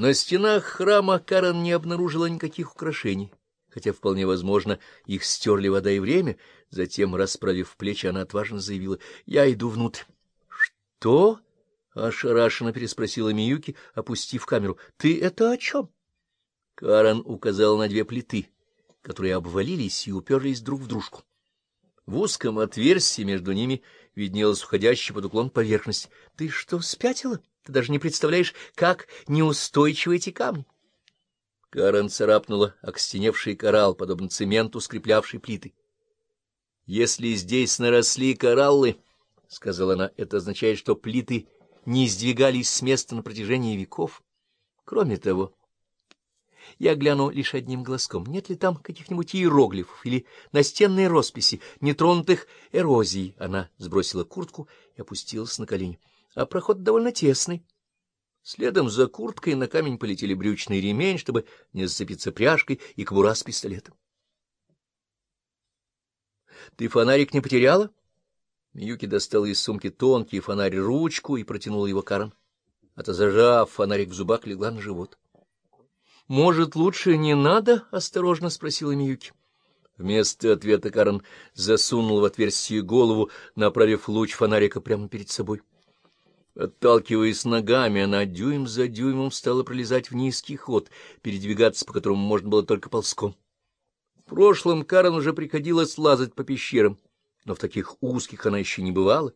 На стенах храма Карен не обнаружила никаких украшений, хотя, вполне возможно, их стерли вода и время. Затем, расправив плечи, она отважно заявила, — Я иду внутрь. — Что? — ошарашенно переспросила Миюки, опустив камеру. — Ты это о чем? Карен указала на две плиты, которые обвалились и уперлись друг в дружку. В узком отверстии между ними виднелась уходящая под уклон поверхность. — Ты что, спятила? Ты даже не представляешь, как неустойчивы эти камни. Карен царапнула окстеневший коралл, подобно цементу, скреплявший плиты. — Если здесь наросли кораллы, — сказала она, — это означает, что плиты не сдвигались с места на протяжении веков. Кроме того, я гляну лишь одним глазком, нет ли там каких-нибудь иероглифов или настенной росписи, нетронутых эрозией. Она сбросила куртку и опустилась на колени. А проход довольно тесный. Следом за курткой на камень полетели брючный ремень, чтобы не зацепиться пряжкой, и кобура с пистолетом. — Ты фонарик не потеряла? Миюки достала из сумки тонкий фонарь ручку и протянула его Карен. Отозажав фонарик в зубах, легла на живот. — Может, лучше не надо? — осторожно спросила Миюки. Вместо ответа Карен засунул в отверстие голову, направив луч фонарика прямо перед собой. Отталкиваясь ногами, она дюйм за дюймом стала пролезать в низкий ход, передвигаться по которому можно было только ползком. В прошлом Карен уже приходилось лазать по пещерам, но в таких узких она еще не бывала.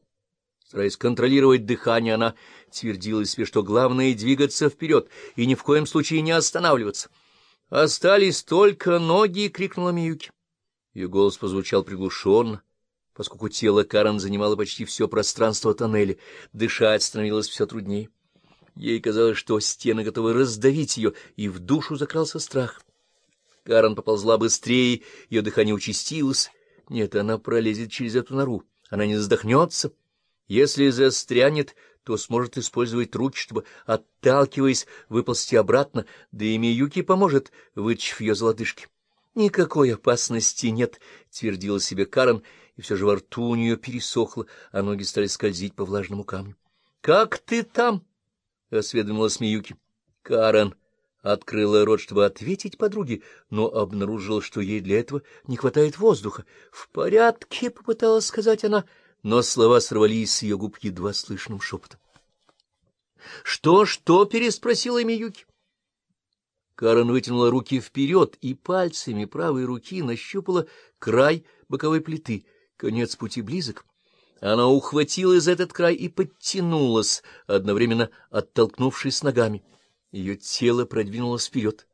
Стараясь контролировать дыхание, она твердила себе, что главное — двигаться вперед и ни в коем случае не останавливаться. «Остались только ноги!» — крикнула Миюки. Ее голос прозвучал приглушенно, поскольку тело Карен занимало почти все пространство тоннеля. Дышать становилось все труднее. Ей казалось, что стены готовы раздавить ее, и в душу закрался страх. Карен поползла быстрее, ее дыхание участилось. Нет, она пролезет через эту нору, она не задохнется. Если застрянет, то сможет использовать руки, чтобы, отталкиваясь, выползти обратно, да и Миюки поможет, вытащив ее за лодыжки. — Никакой опасности нет, — твердила себе Карен, и все же во рту у нее пересохло, а ноги стали скользить по влажному камню. — Как ты там? — осведомилась Миюки. Карен открыла рот, чтобы ответить подруге, но обнаружила, что ей для этого не хватает воздуха. — В порядке, — попыталась сказать она, — но слова сорвались с ее губ едва слышным шепотом. «Что, что?» — переспросила Миюки. Карен вытянула руки вперед и пальцами правой руки нащупала край боковой плиты. Конец пути близок. Она ухватила за этот край и подтянулась, одновременно оттолкнувшись ногами. Ее тело продвинулось вперед.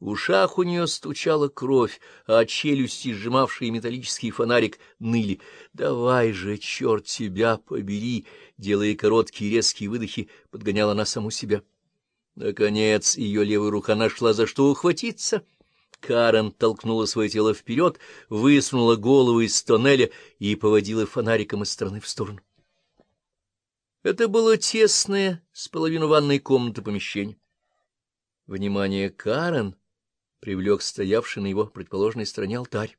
В ушах у нее стучала кровь, а челюсти, сжимавшие металлический фонарик, ныли. «Давай же, черт тебя побери!» Делая короткие резкие выдохи, подгоняла она саму себя. Наконец ее левая рука нашла за что ухватиться. Карен толкнула свое тело вперед, высунула голову из тоннеля и поводила фонариком из стороны в сторону. Это было тесное, с половину ванной комнаты помещение. Внимание Карен привлек стоявший на его предположенной стороне алтарь.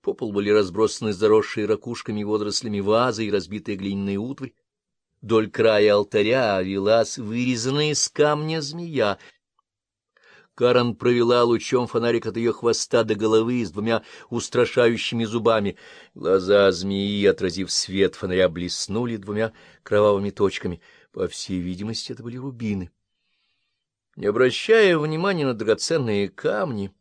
По полу были разбросаны заросшие ракушками и водорослями вазы и разбитые глиняные утварь. Вдоль края алтаря велась вырезанная из камня змея. Карен провела лучом фонарик от ее хвоста до головы с двумя устрашающими зубами. Глаза змеи, отразив свет фонаря, блеснули двумя кровавыми точками. По всей видимости, это были рубины. Не обращая внимания на драгоценные камни,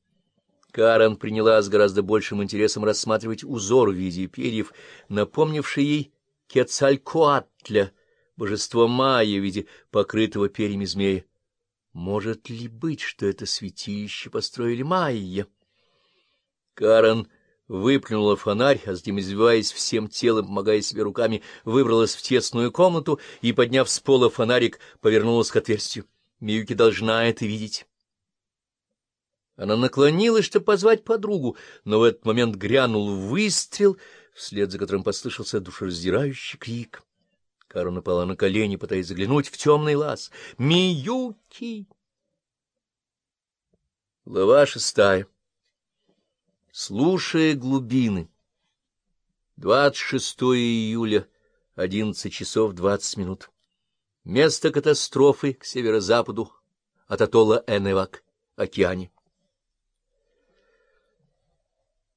Карен приняла с гораздо большим интересом рассматривать узор в виде перьев, напомнивший ей Кецалькоатля, божество Майя в виде покрытого перьями змея. Может ли быть, что это святилище построили майя? Карен выплюнула фонарь, а затем, извиваясь всем телом, помогая себе руками, выбралась в тесную комнату и, подняв с пола фонарик, повернулась к отверстию. Миюки должна это видеть. Она наклонилась, чтобы позвать подругу, но в этот момент грянул выстрел, вслед за которым послышался душераздирающий крик. Кару напала на колени, пытаясь заглянуть в темный лаз. «Миюки!» Глава шестая Слушая глубины. 26 июля, 11 часов 20 минут. Место катастрофы к северо-западу от атолла Эневак, океане.